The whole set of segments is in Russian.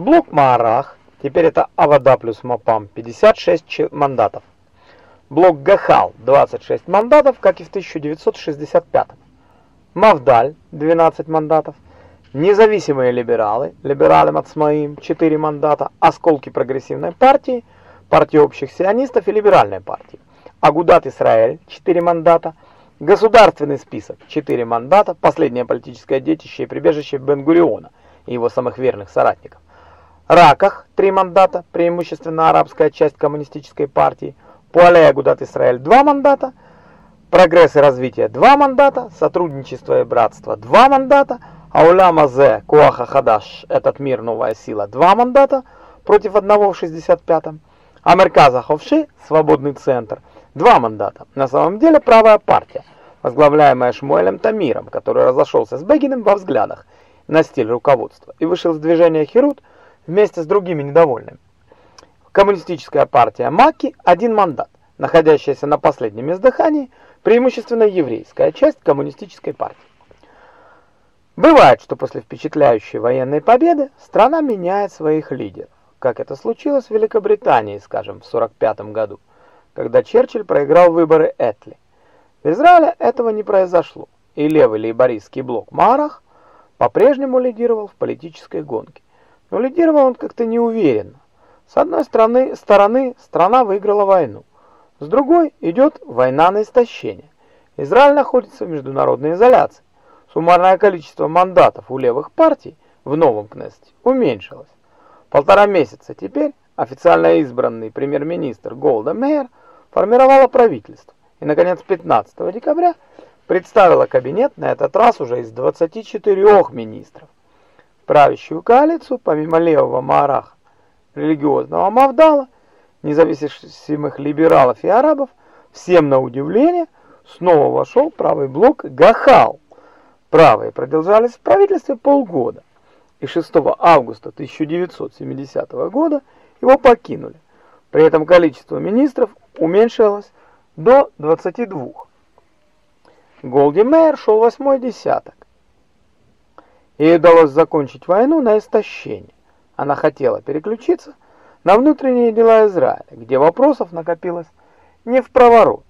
Блок Маарах, теперь это Авада плюс Мапам, 56 мандатов. Блок Гахал, 26 мандатов, как и в 1965. Мавдаль, 12 мандатов. Независимые либералы, либералы Мацмаим, 4 мандата, осколки прогрессивной партии, партии общих сионистов и либеральной партии. Агудат Исраэль, 4 мандата. Государственный список, 4 мандата, последнее политическое детище и прибежище Бен-Гуриона и его самых верных соратников. Раках – три мандата, преимущественно арабская часть коммунистической партии. Пуале Агудат Исраэль – два мандата. Прогресс и развитие – два мандата. Сотрудничество и братство – два мандата. Ауля Мазе Куаха Хадаш – этот мир, новая сила – два мандата против одного в 65-м. Амерказа Ховши – свободный центр – два мандата. На самом деле правая партия, возглавляемая Шмуэлем Тамиром, который разошелся с Бегиным во взглядах на стиль руководства и вышел с движения Херут – вместе с другими недовольными. Коммунистическая партия Маки – один мандат, находящаяся на последнем издыхании, преимущественно еврейская часть коммунистической партии. Бывает, что после впечатляющей военной победы страна меняет своих лидеров, как это случилось в Великобритании, скажем, в 45 году, когда Черчилль проиграл выборы Этли. В Израиле этого не произошло, и левый лейбористский блок Марах по-прежнему лидировал в политической гонке. Но лидировал он как-то неуверенно. С одной стороны, стороны страна выиграла войну, с другой идет война на истощение. Израиль находится в международной изоляции. Суммарное количество мандатов у левых партий в новом Кнессете уменьшилось. Полтора месяца теперь официально избранный премьер-министр Голда Мейер формировала правительство и, наконец, 15 декабря представила кабинет на этот раз уже из 24 министров правящую коалицию, помимо левого Маараха, религиозного Мавдала, независимых либералов и арабов, всем на удивление, снова вошел правый блок Гахал. Правые продолжались в правительстве полгода, и 6 августа 1970 года его покинули. При этом количество министров уменьшилось до 22. Голди Мейер шел восьмой десяток. Ей удалось закончить войну на истощение. Она хотела переключиться на внутренние дела Израиля, где вопросов накопилось не в проворот.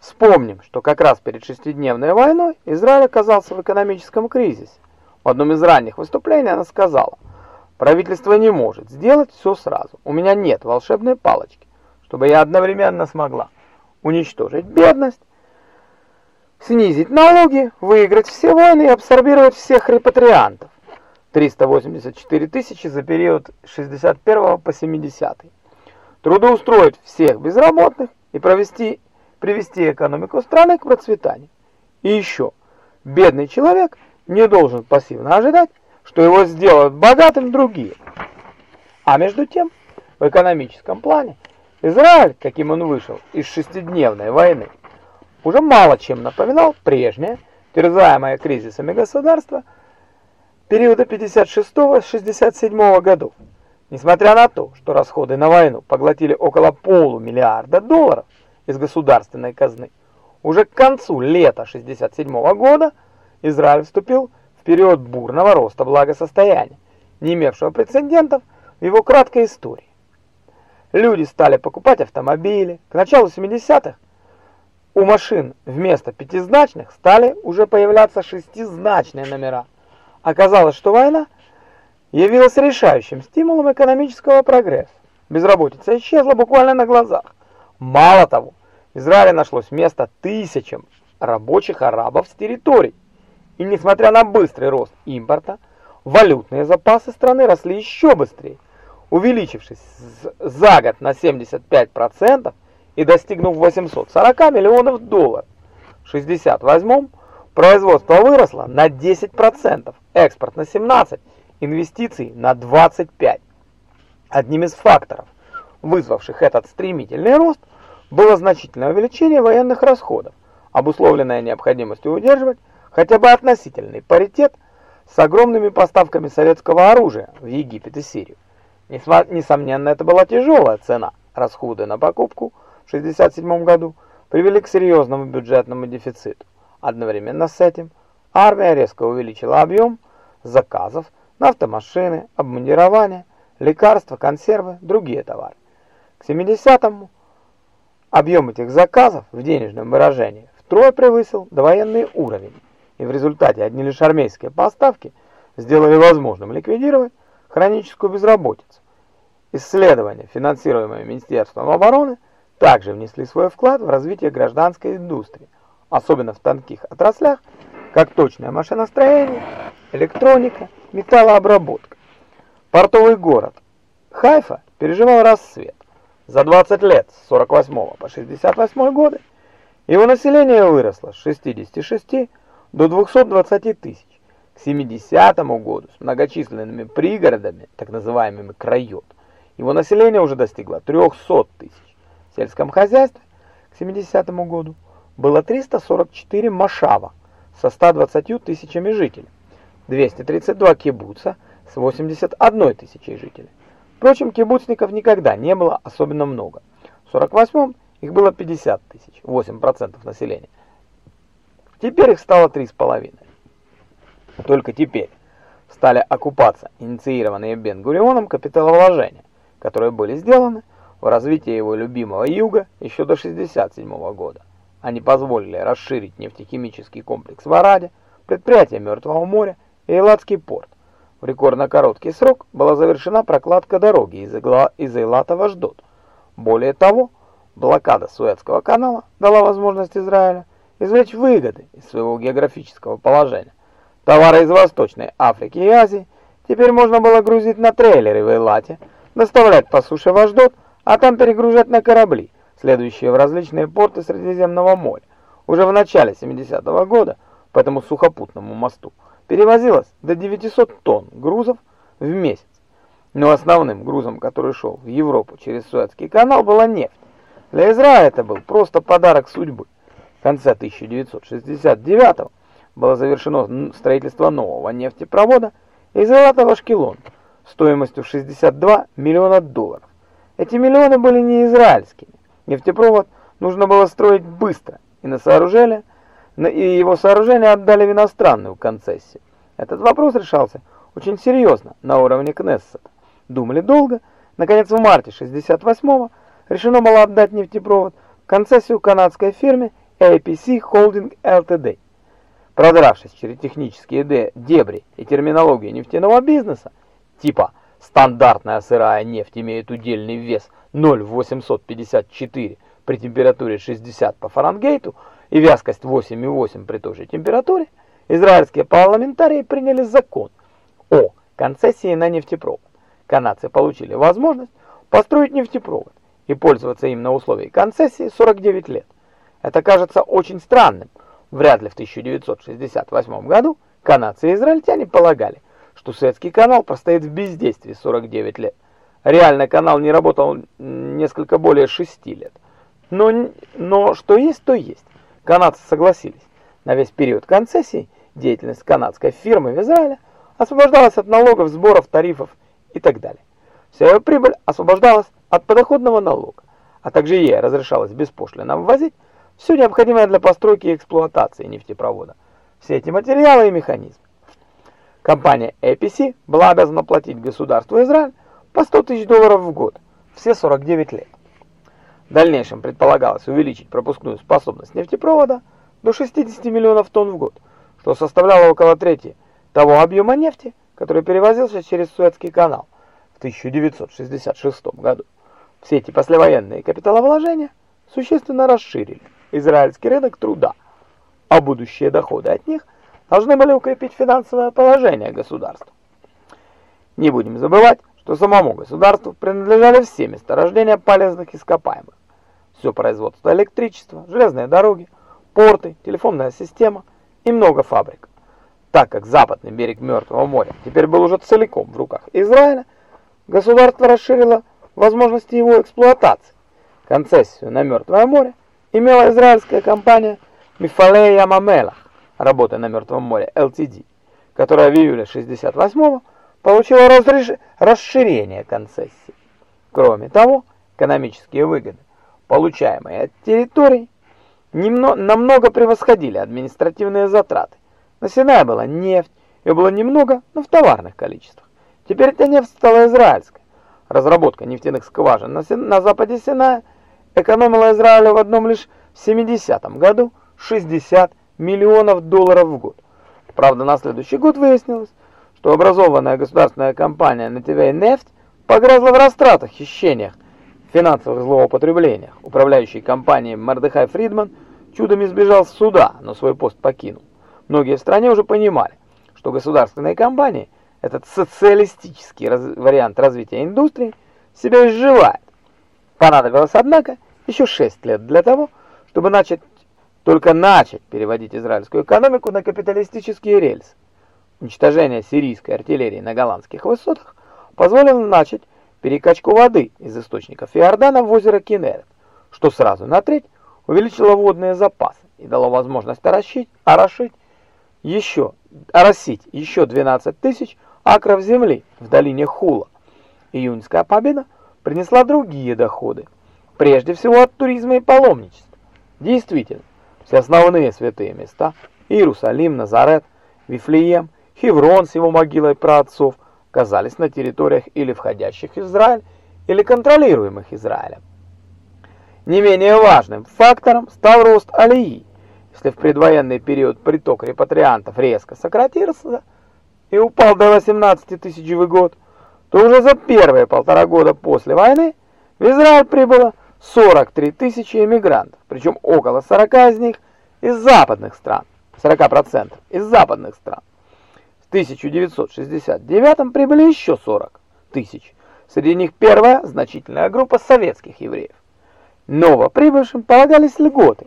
Вспомним, что как раз перед шестидневной войной Израиль оказался в экономическом кризисе. В одном из ранних выступлений она сказала, правительство не может сделать все сразу. У меня нет волшебной палочки, чтобы я одновременно смогла уничтожить бедность, снизить налоги, выиграть все войны и абсорбировать всех репатриантов. 384 тысячи за период с 61 по 70. Трудоустроить всех безработных и провести, привести экономику страны к процветанию. И еще, бедный человек не должен пассивно ожидать, что его сделают богатым другие. А между тем, в экономическом плане, Израиль, каким он вышел из шестидневной войны, уже мало чем напоминал прежнее, терзаемое кризисами государства периода 56-67 годов. Несмотря на то, что расходы на войну поглотили около полумиллиарда долларов из государственной казны, уже к концу лета 67 года Израиль вступил в период бурного роста благосостояния, не имевшего прецедентов в его краткой истории. Люди стали покупать автомобили. К началу 70-х у машин вместо пятизначных стали уже появляться шестизначные номера. Оказалось, что война явилась решающим стимулом экономического прогресса. Безработица исчезла буквально на глазах. Мало того, в Израиле нашлось место тысячам рабочих арабов с территорий. И несмотря на быстрый рост импорта, валютные запасы страны росли еще быстрее, увеличившись за год на 75%, и достигнув 840 миллионов долларов. В 68 производство выросло на 10%, экспорт на 17%, инвестиции на 25%. Одним из факторов, вызвавших этот стремительный рост, было значительное увеличение военных расходов, обусловленное необходимостью удерживать хотя бы относительный паритет с огромными поставками советского оружия в Египет и Сирию. Несомненно, это была тяжелая цена, расходы на покупку – в 1967 году привели к серьезному бюджетному дефициту. Одновременно с этим армия резко увеличила объем заказов на автомашины, обмундирование, лекарства, консервы, другие товары. К 70-му объем этих заказов в денежном выражении втрое превысил довоенный уровень, и в результате одни лишь армейские поставки сделали возможным ликвидировать хроническую безработицу. Исследования, финансируемые Министерством обороны, также внесли свой вклад в развитие гражданской индустрии, особенно в тонких отраслях, как точное машиностроение, электроника, металлообработка. Портовый город Хайфа переживал расцвет. За 20 лет с 48 по 68 годы его население выросло с 66 до 220 тысяч. К 70 году с многочисленными пригородами, так называемыми крайот, его население уже достигло 300 тысяч. Сельском хозяйстве к 70 году было 344 машава со 120 тысячами жителей, 232 кибуца с 81 тысячей жителей. Впрочем, кибуцников никогда не было особенно много. В 48-м их было 50 тысяч, 8% населения. Теперь их стало 3,5. Только теперь стали окупаться инициированные Бен-Гурионом капиталовложения, которые были сделаны в развитии его любимого юга еще до 67 -го года. Они позволили расширить нефтехимический комплекс в Араде, предприятие Мертвого моря и Эйладский порт. В рекордно короткий срок была завершена прокладка дороги из, Игла, из Эйлата в Аждот. Более того, блокада Суэцкого канала дала возможность Израилю извлечь выгоды из своего географического положения. Товары из Восточной Африки и Азии теперь можно было грузить на трейлеры в Эйлате, доставлять по суше в Аждот, а там перегружать на корабли, следующие в различные порты Средиземного моря. Уже в начале 70-го года по этому сухопутному мосту перевозилось до 900 тонн грузов в месяц. Но основным грузом, который шел в Европу через Суэцкий канал, была нефть. Для Израиля это был просто подарок судьбы. В конце 1969 было завершено строительство нового нефтепровода из Элата в стоимостью в 62 миллиона долларов. Эти миллионы были не израильскими. Нефтепровод нужно было строить быстро, и на сооружение – и его сооружение отдали в иностранную концессию. Этот вопрос решался очень серьезно на уровне Кнессета. Думали долго. Наконец, в марте 68-го решено было отдать нефтепровод в концессию канадской фирме APC Holding Ltd. Продравшись через технические дебри и терминологию нефтяного бизнеса, типа стандартная сырая нефть имеет удельный вес 0,854 при температуре 60 по Фаренгейту, и вязкость 8,8 при той же температуре, израильские парламентарии приняли закон о концессии на нефтепровод. Канадцы получили возможность построить нефтепровод и пользоваться им на условии концессии 49 лет. Это кажется очень странным. Вряд ли в 1968 году канадцы и израильтяне полагали, что Суэцкий канал простоит в бездействии 49 лет. Реально канал не работал несколько более 6 лет. Но, но что есть, то есть. Канадцы согласились. На весь период концессии деятельность канадской фирмы в Израиле освобождалась от налогов, сборов, тарифов и так далее. Вся ее прибыль освобождалась от подоходного налога, а также ей разрешалось беспошлино ввозить все необходимое для постройки и эксплуатации нефтепровода, все эти материалы и механизмы. Компания APC была обязана платить государству Израиль по 100 тысяч долларов в год, все 49 лет. В дальнейшем предполагалось увеличить пропускную способность нефтепровода до 60 миллионов тонн в год, что составляло около трети того объема нефти, который перевозился через Суэцкий канал в 1966 году. Все эти послевоенные капиталовложения существенно расширили израильский рынок труда, а будущие доходы от них должны были укрепить финансовое положение государства. Не будем забывать, что самому государству принадлежали все месторождения полезных ископаемых. Все производство электричества, железные дороги, порты, телефонная система и много фабрик. Так как западный берег Мертвого моря теперь был уже целиком в руках Израиля, государство расширило возможности его эксплуатации. Концессию на Мертвое море имела израильская компания Мифалея Ямамелах, работая на Мертвом море LTD, которая в июле 68-го получила разреш... расширение концессии. Кроме того, экономические выгоды получаемые от территорий, немного, намного превосходили административные затраты. На Синае была нефть, Ее было немного, но в товарных количествах. Теперь эта нефть стала израильской. Разработка нефтяных скважин на, на западе Синая экономила Израилю в одном лишь в 70 году 60 миллионов долларов в год. Правда, на следующий год выяснилось, что образованная государственная компания «Нефтевая нефть» погрязла в растратах, хищениях, финансовых злоупотреблениях. Управляющий компанией Мордехай Фридман чудом избежал суда, но свой пост покинул. Многие в стране уже понимали, что государственные компании, этот социалистический раз вариант развития индустрии, себя изживает. Понадобилось, однако, еще 6 лет для того, чтобы начать только начать переводить израильскую экономику на капиталистические рельсы. Уничтожение сирийской артиллерии на голландских высотах позволило начать перекачку воды из источников Иордана в озеро Кинерет, что сразу на треть увеличило водные запасы и дало возможность орошить, орошить еще, оросить еще 12 тысяч акров земли в долине Хула. Июньская победа принесла другие доходы, прежде всего от туризма и паломничества. Действительно, все основные святые места – Иерусалим, Назарет, Вифлеем, Хеврон с его могилой праотцов – оказались на территориях или входящих в Израиль, или контролируемых Израилем. Не менее важным фактором стал рост алии. Если в предвоенный период приток репатриантов резко сократился и упал до 18 тысяч в год, то уже за первые полтора года после войны в Израиль прибыло 43 тысячи эмигрантов, причем около 40 из них из западных стран, 40% из западных стран. В 1969 прибыли еще 40 тысяч. Среди них первая значительная группа советских евреев. Новоприбывшим полагались льготы.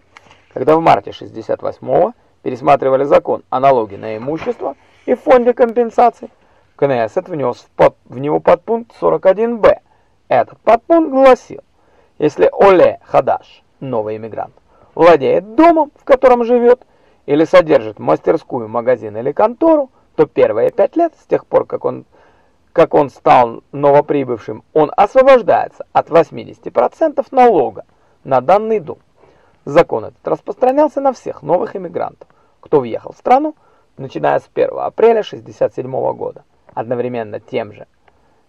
Когда в марте 68-го пересматривали закон о налоге на имущество и фонде компенсаций, Кнессет внес в него подпункт 41-Б. Этот подпункт гласил, если Оле Хадаш, новый иммигрант, владеет домом, в котором живет, или содержит мастерскую, магазин или контору, то первые пять лет, с тех пор, как он, как он стал новоприбывшим, он освобождается от 80% налога на данный дом. Закон этот распространялся на всех новых иммигрантов, кто въехал в страну, начиная с 1 апреля 1967 года. Одновременно тем же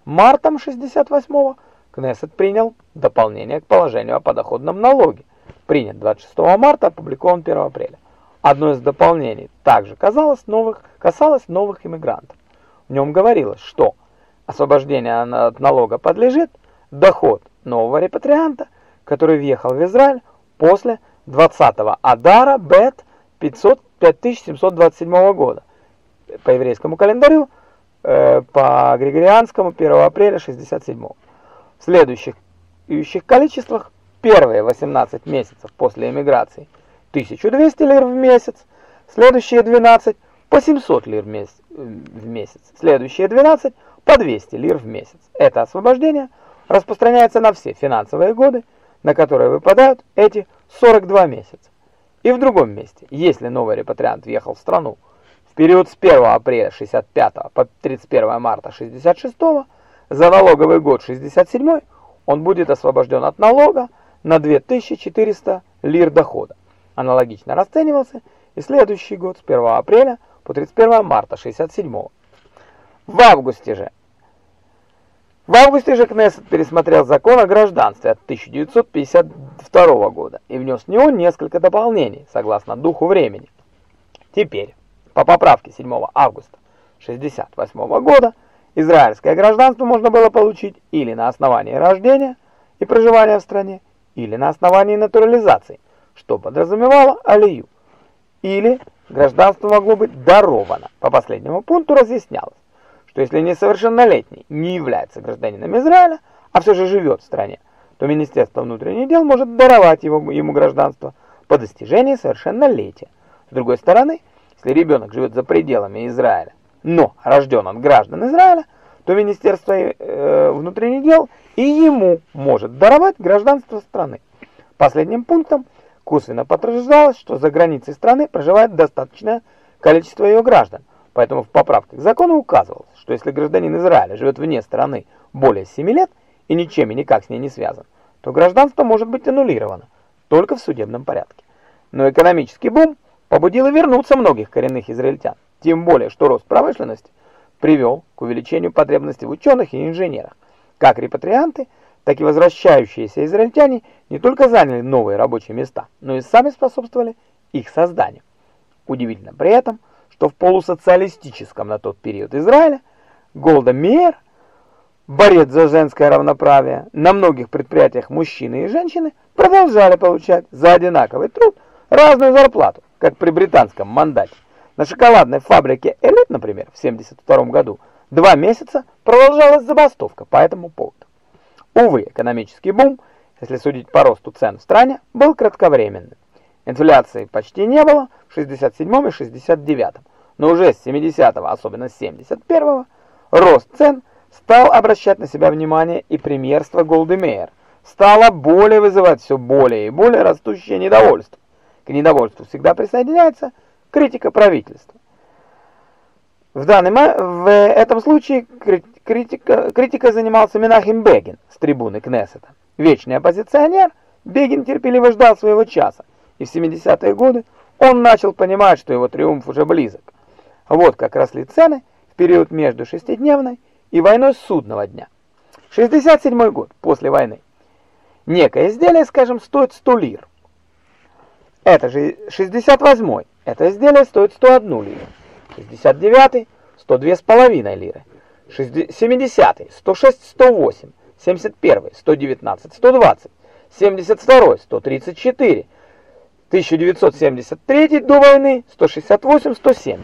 мартом 1968 Кнессет принял дополнение к положению о подоходном налоге, принят 26 марта, опубликован 1 апреля. Одно из дополнений также казалось новых, касалось новых иммигрантов. В нем говорилось, что освобождение от налога подлежит доход нового репатрианта, который въехал в Израиль после 20-го Адара Бет 500, 5727 года. По еврейскому календарю, э, по григорианскому 1 апреля 67 -го. В следующих, количествах первые 18 месяцев после эмиграции – 1200 лир в месяц, следующие 12 по 700 лир месяц, в месяц, следующие 12 по 200 лир в месяц. Это освобождение распространяется на все финансовые годы, на которые выпадают эти 42 месяца. И в другом месте, если новый репатриант въехал в страну в период с 1 апреля 65 по 31 марта 66 за налоговый год 67 он будет освобожден от налога на 2400 лир дохода аналогично расценивался и следующий год с 1 апреля по 31 марта 67 -го. В августе же в августе же Кнессет пересмотрел закон о гражданстве от 1952 года и внес в него несколько дополнений, согласно духу времени. Теперь, по поправке 7 августа 1968 года, израильское гражданство можно было получить или на основании рождения и проживания в стране, или на основании натурализации – что подразумевало алию. Или гражданство могло быть даровано. По последнему пункту разъяснялось, что если несовершеннолетний не является гражданином Израиля, а все же живет в стране, то Министерство внутренних дел может даровать его, ему гражданство по достижении совершеннолетия. С другой стороны, если ребенок живет за пределами Израиля, но рожден от граждан Израиля, то Министерство э, внутренних дел и ему может даровать гражданство страны. Последним пунктом Косвенно подтверждалось, что за границей страны проживает достаточное количество ее граждан, поэтому в поправке к закону указывалось, что если гражданин Израиля живет вне страны более 7 лет и ничем и никак с ней не связан, то гражданство может быть аннулировано только в судебном порядке. Но экономический бум побудил вернуться многих коренных израильтян. Тем более, что рост промышленности привел к увеличению потребностей в ученых и инженерах. Как репатрианты, так и возвращающиеся израильтяне не только заняли новые рабочие места, но и сами способствовали их созданию. Удивительно при этом, что в полусоциалистическом на тот период Израиля Голда Меир, борец за женское равноправие, на многих предприятиях мужчины и женщины продолжали получать за одинаковый труд разную зарплату, как при британском мандате. На шоколадной фабрике «Элит», например, в 1972 году два месяца продолжалась забастовка по этому поводу. Увы, экономический бум, если судить по росту цен в стране, был кратковременным. Инфляции почти не было в 67 и 69, но уже с 70-го, особенно с 71-го, рост цен стал обращать на себя внимание и премьерство Голдемейер стало более вызывать все более и более растущее недовольство. К недовольству всегда присоединяется критика правительства. В данном в этом случае критика, критика занимался Менахим Бегин с трибуны Кнессета. Вечный оппозиционер, Бегин терпеливо ждал своего часа и в 70-е годы он начал понимать, что его триумф уже близок. Вот как росли цены в период между шестидневной и войной судного дня. 67 год после войны. Некое изделие, скажем, стоит 100 лир. Это же 68 это изделие стоит 101 лиру. 69 102,5 лиры. 70 106 108 71 119 120 72 134 1973 до войны 168-170.